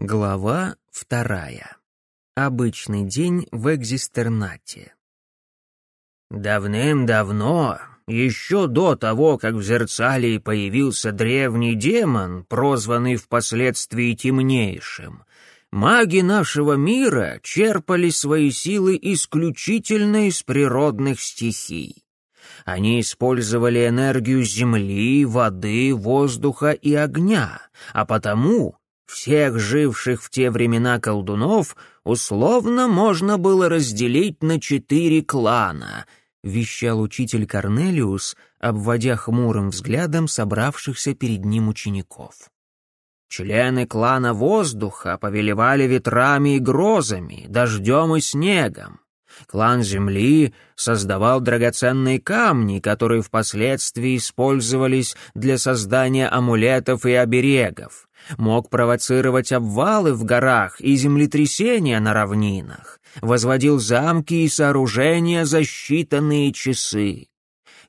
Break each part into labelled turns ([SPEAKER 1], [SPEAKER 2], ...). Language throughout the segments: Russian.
[SPEAKER 1] Глава вторая. Обычный день в экзистернате.
[SPEAKER 2] Давным-давно, еще до того, как в Зерцалии появился древний демон, прозванный впоследствии Темнейшим, маги нашего мира черпали свои силы исключительно из природных стихий. Они использовали энергию земли, воды, воздуха и огня, а потому всех живших в те времена колдунов условно можно было разделить на четыре клана, вещал учитель Корнелиус, обводя хмурым взглядом собравшихся перед ним учеников. Члены клана воздуха повелевали ветрами и грозами, дождем и снегом. Клан Земли создавал драгоценные камни, которые впоследствии использовались для создания амулетов и оберегов мог провоцировать обвалы в горах и землетрясения на равнинах, возводил замки и сооружения за считанные часы.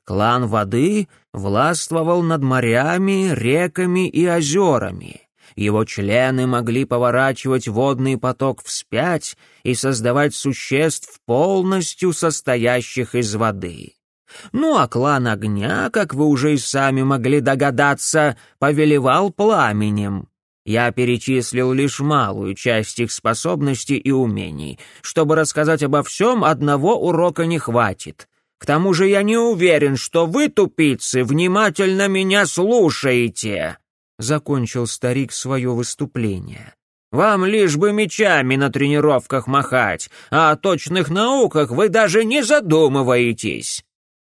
[SPEAKER 2] Клан воды властвовал над морями, реками и озерами. Его члены могли поворачивать водный поток вспять и создавать существ, полностью состоящих из воды. Ну а клан огня, как вы уже и сами могли догадаться, повелевал пламенем. Я перечислил лишь малую часть их способностей и умений. Чтобы рассказать обо всем, одного урока не хватит. К тому же я не уверен, что вы, тупицы, внимательно меня слушаете. Закончил старик свое выступление. Вам лишь бы мечами на тренировках махать, а о точных науках вы даже не задумываетесь.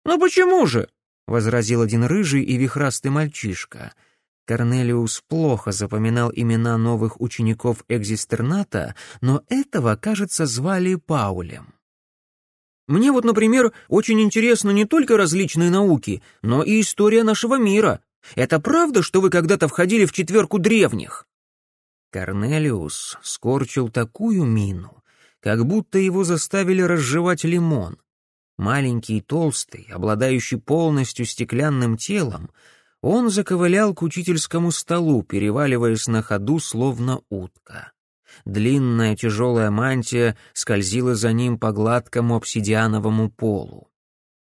[SPEAKER 2] «Ну почему же?» — возразил один рыжий и вихрастый мальчишка — Корнелиус плохо запоминал имена новых учеников экзистерната, но этого, кажется, звали Паулем. «Мне вот, например, очень интересны не только различные науки, но и история нашего мира. Это правда, что вы когда-то входили в четверку древних?» Корнелиус скорчил такую мину, как будто его заставили разжевать лимон. Маленький и толстый, обладающий полностью стеклянным телом, он заковылял к учительскому столу, переваливаясь на ходу, словно утка. Длинная тяжелая мантия скользила за ним по гладкому обсидиановому полу.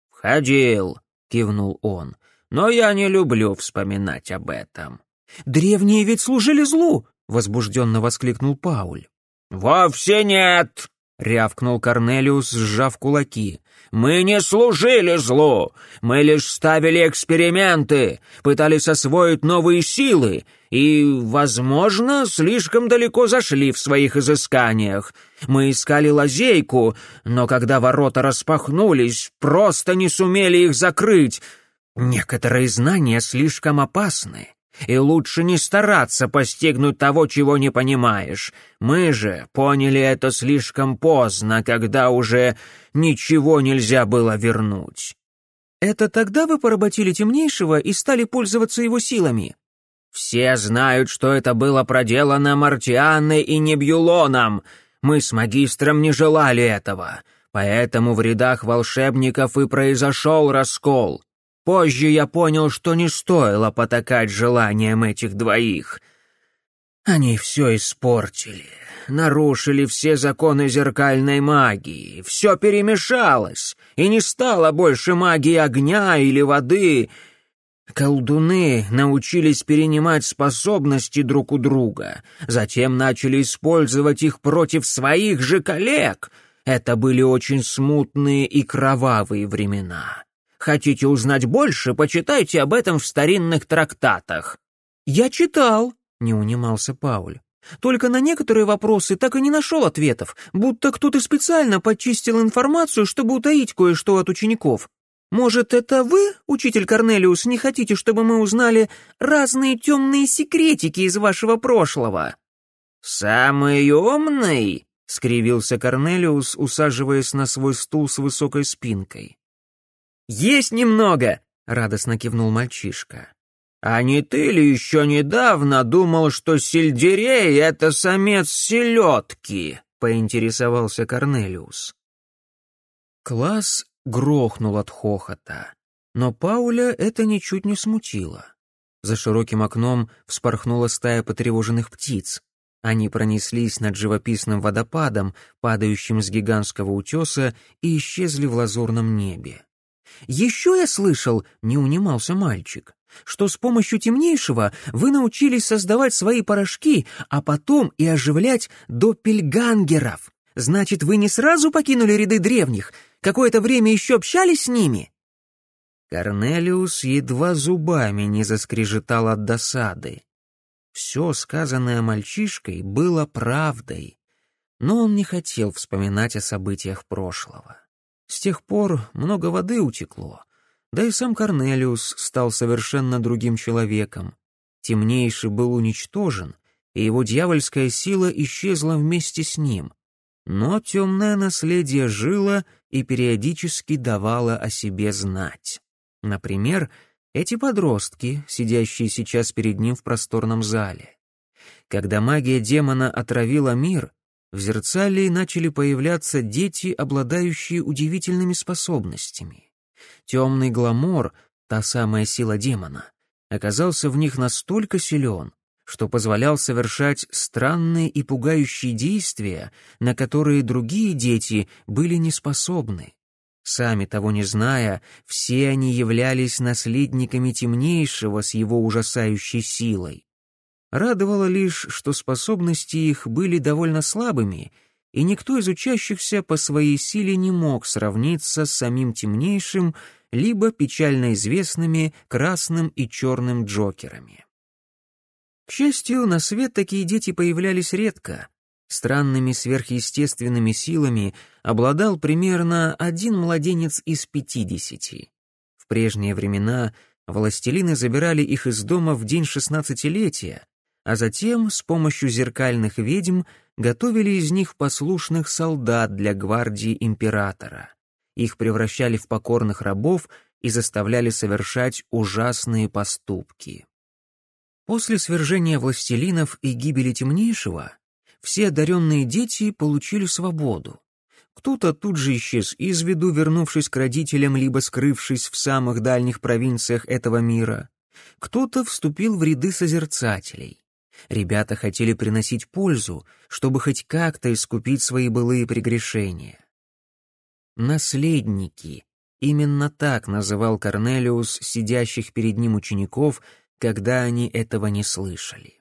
[SPEAKER 2] «Входил», — кивнул он, — «но я не люблю вспоминать об этом».
[SPEAKER 1] «Древние ведь служили злу!» — возбужденно воскликнул Пауль.
[SPEAKER 2] «Вовсе нет!» — рявкнул Корнелиус, сжав кулаки. «Мы не служили злу! Мы лишь ставили эксперименты, пытались освоить новые силы и, возможно, слишком далеко зашли в своих изысканиях. Мы искали лазейку, но когда ворота распахнулись, просто не сумели их закрыть. Некоторые знания слишком опасны и лучше не стараться постигнуть того, чего не понимаешь. Мы же поняли это слишком поздно, когда уже ничего нельзя было вернуть».
[SPEAKER 1] «Это тогда вы поработили темнейшего и стали пользоваться его силами?»
[SPEAKER 2] «Все знают, что это было проделано Мартианной и Небюлоном. Мы с магистром не желали этого, поэтому в рядах волшебников и произошел раскол. Позже я понял, что не стоило потакать желаниям этих двоих. Они все испортили, нарушили все законы зеркальной магии, все перемешалось, и не стало больше магии огня или воды. Колдуны научились перенимать способности друг у друга, затем начали использовать их против своих же коллег. Это были очень смутные и кровавые времена. Хотите узнать больше, почитайте об этом в старинных трактатах».
[SPEAKER 1] «Я читал», — не унимался Пауль. «Только на некоторые вопросы так и не нашел ответов, будто кто-то специально подчистил информацию, чтобы утаить кое-что от учеников. Может, это вы, учитель Корнелиус, не хотите, чтобы мы узнали разные темные секретики из вашего прошлого?»
[SPEAKER 2] «Самый умный?» — скривился Корнелиус, усаживаясь на свой стул с высокой спинкой.
[SPEAKER 1] «Есть немного!» — радостно кивнул мальчишка.
[SPEAKER 2] «А не ты ли еще недавно думал, что сельдерей — это самец селедки?» — поинтересовался Корнелиус.
[SPEAKER 1] Класс грохнул от хохота, но Пауля это ничуть не смутило. За широким окном вспорхнула стая потревоженных птиц. Они пронеслись над живописным водопадом, падающим с гигантского утеса, и исчезли в лазурном небе. «Еще я слышал», — не унимался мальчик, «что с помощью темнейшего вы научились создавать свои порошки, а потом и оживлять доппельгангеров. Значит, вы не сразу покинули ряды древних, какое-то время еще общались с ними?»
[SPEAKER 2] Корнелиус едва зубами не заскрежетал от досады. Все сказанное мальчишкой было правдой, но он не хотел вспоминать о событиях прошлого. С тех пор много воды утекло, да и сам Корнелиус стал совершенно другим человеком. Темнейший был уничтожен, и его дьявольская сила исчезла вместе с ним. Но темное наследие жило и периодически давало о себе знать. Например, эти подростки, сидящие сейчас перед ним в просторном зале. Когда магия демона отравила мир, в зерцалии начали появляться дети, обладающие удивительными способностями. Темный гламор, та самая сила демона, оказался в них настолько силен, что позволял совершать странные и пугающие действия, на которые другие дети были не способны. Сами того не зная, все они являлись наследниками темнейшего с его ужасающей силой. Радовало лишь, что способности их были довольно слабыми, и никто из учащихся по своей силе не мог сравниться с самим темнейшим, либо печально известными красным и черным джокерами. К счастью, на свет такие дети появлялись редко, Странными сверхъестественными силами обладал примерно один младенец из пятидесяти. В прежние времена властелины забирали их из дома в день шестнадцатилетия, а затем с помощью зеркальных ведьм готовили из них послушных солдат для гвардии императора. Их превращали в покорных рабов и заставляли совершать ужасные поступки. После свержения властелинов и гибели темнейшего все одаренные дети получили свободу. Кто-то тут же исчез из виду, вернувшись к родителям, либо скрывшись в самых дальних провинциях этого мира. Кто-то вступил в ряды созерцателей. Ребята хотели приносить пользу, чтобы хоть как-то искупить свои былые прегрешения. Наследники. Именно так называл Корнелиус сидящих перед ним учеников, когда они этого не слышали.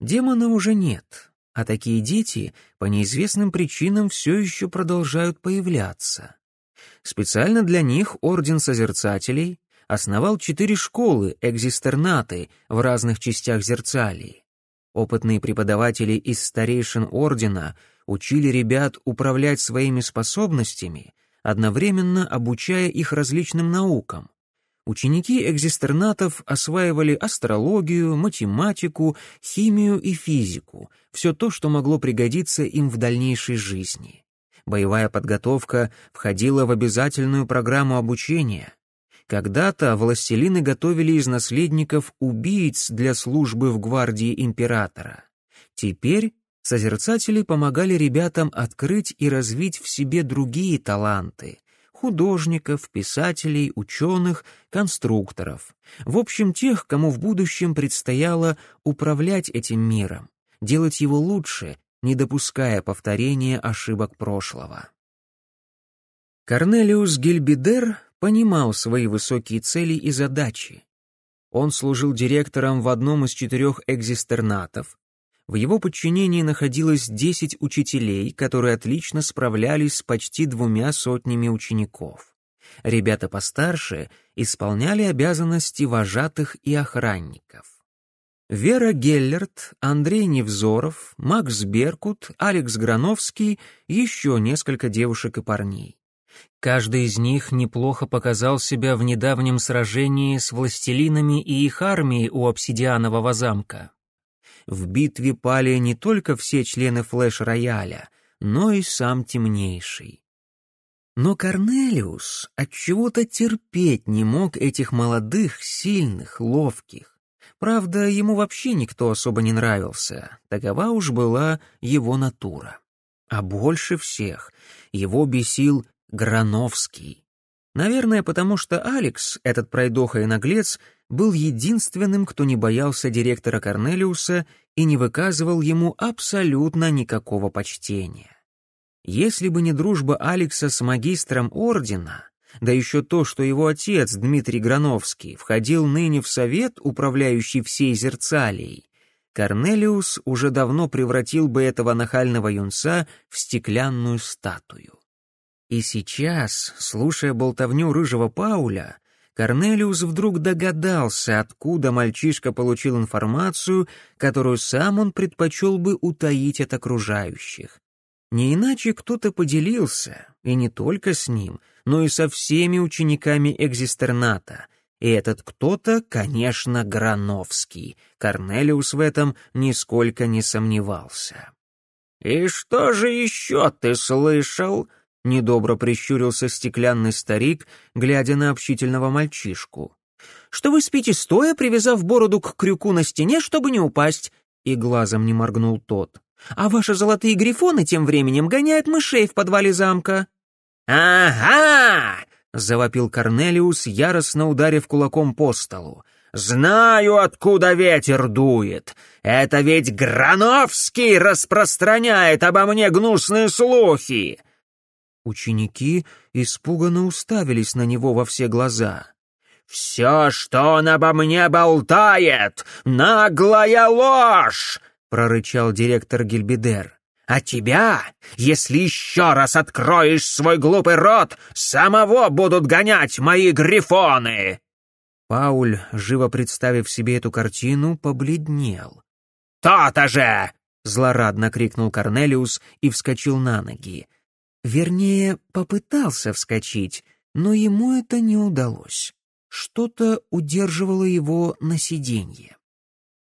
[SPEAKER 2] Демона уже нет, а такие дети по неизвестным причинам все еще продолжают появляться. Специально для них Орден Созерцателей основал четыре школы, экзистернаты, в разных частях Зерцалии. Опытные преподаватели из старейшин Ордена учили ребят управлять своими способностями, одновременно обучая их различным наукам, Ученики экзистернатов осваивали астрологию, математику, химию и физику, все то, что могло пригодиться им в дальнейшей жизни. Боевая подготовка входила в обязательную программу обучения. Когда-то властелины готовили из наследников убийц для службы в гвардии императора. Теперь созерцатели помогали ребятам открыть и развить в себе другие таланты, художников, писателей, ученых, конструкторов. В общем, тех, кому в будущем предстояло управлять этим миром, делать его лучше, не допуская повторения ошибок прошлого. Корнелиус Гильбидер понимал свои высокие цели и задачи. Он служил директором в одном из четырех экзистернатов, в его подчинении находилось 10 учителей, которые отлично справлялись с почти двумя сотнями учеников. Ребята постарше исполняли обязанности вожатых и охранников. Вера Геллерт, Андрей Невзоров, Макс Беркут, Алекс Грановский, еще несколько девушек и парней. Каждый из них неплохо показал себя в недавнем сражении с властелинами и их армией у обсидианового замка в битве пали не только все члены флэш-рояля, но и сам темнейший. Но Корнелиус отчего-то терпеть не мог этих молодых, сильных, ловких. Правда, ему вообще никто особо не нравился, такова уж была его натура. А больше всех его бесил Грановский. Наверное, потому что Алекс, этот пройдоха и наглец,
[SPEAKER 1] был единственным, кто не боялся директора Корнелиуса и не выказывал ему абсолютно никакого почтения. Если бы не дружба Алекса с магистром ордена, да еще то, что его отец, Дмитрий Грановский, входил ныне в совет, управляющий всей Зерцалией, Корнелиус уже давно превратил бы этого нахального юнца в стеклянную статую. И сейчас, слушая болтовню рыжего Пауля, Корнелиус вдруг догадался, откуда мальчишка получил информацию, которую сам он предпочел бы утаить от окружающих. Не иначе кто-то поделился, и не только с ним, но и со всеми учениками экзистерната, и этот кто-то, конечно, Грановский. Корнелиус в этом нисколько не сомневался.
[SPEAKER 2] «И что же еще ты слышал?» — недобро прищурился стеклянный старик, глядя на общительного мальчишку.
[SPEAKER 1] «Что вы спите стоя, привязав бороду к крюку на стене, чтобы не упасть?» И глазом не моргнул тот. «А ваши золотые грифоны тем временем гоняют мышей в подвале замка».
[SPEAKER 2] «Ага!» — завопил Корнелиус, яростно ударив кулаком по столу. «Знаю, откуда ветер дует. Это ведь Грановский распространяет обо мне гнусные слухи!»
[SPEAKER 1] Ученики испуганно уставились на него во все глаза.
[SPEAKER 2] «Все, что он обо мне болтает, наглая ложь!» — прорычал директор Гильбидер. А тебя, если еще раз откроешь свой глупый рот, самого будут гонять мои грифоны!»
[SPEAKER 1] Пауль, живо представив себе эту картину, побледнел.
[SPEAKER 2] «То-то же!»
[SPEAKER 1] — злорадно крикнул Корнелиус и вскочил на ноги. Вернее, попытался вскочить, но ему это не удалось. Что-то удерживало его на сиденье.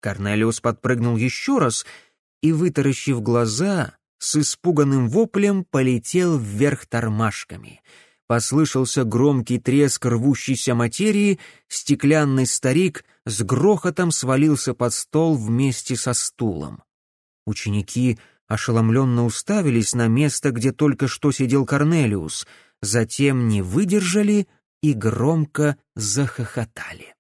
[SPEAKER 1] Корнелиус подпрыгнул еще раз — и, вытаращив глаза, с испуганным воплем полетел вверх тормашками. Послышался громкий треск рвущейся материи, стеклянный старик с грохотом свалился под стол вместе со стулом. Ученики ошеломленно уставились на место, где только что сидел Корнелиус, затем не выдержали и громко захохотали.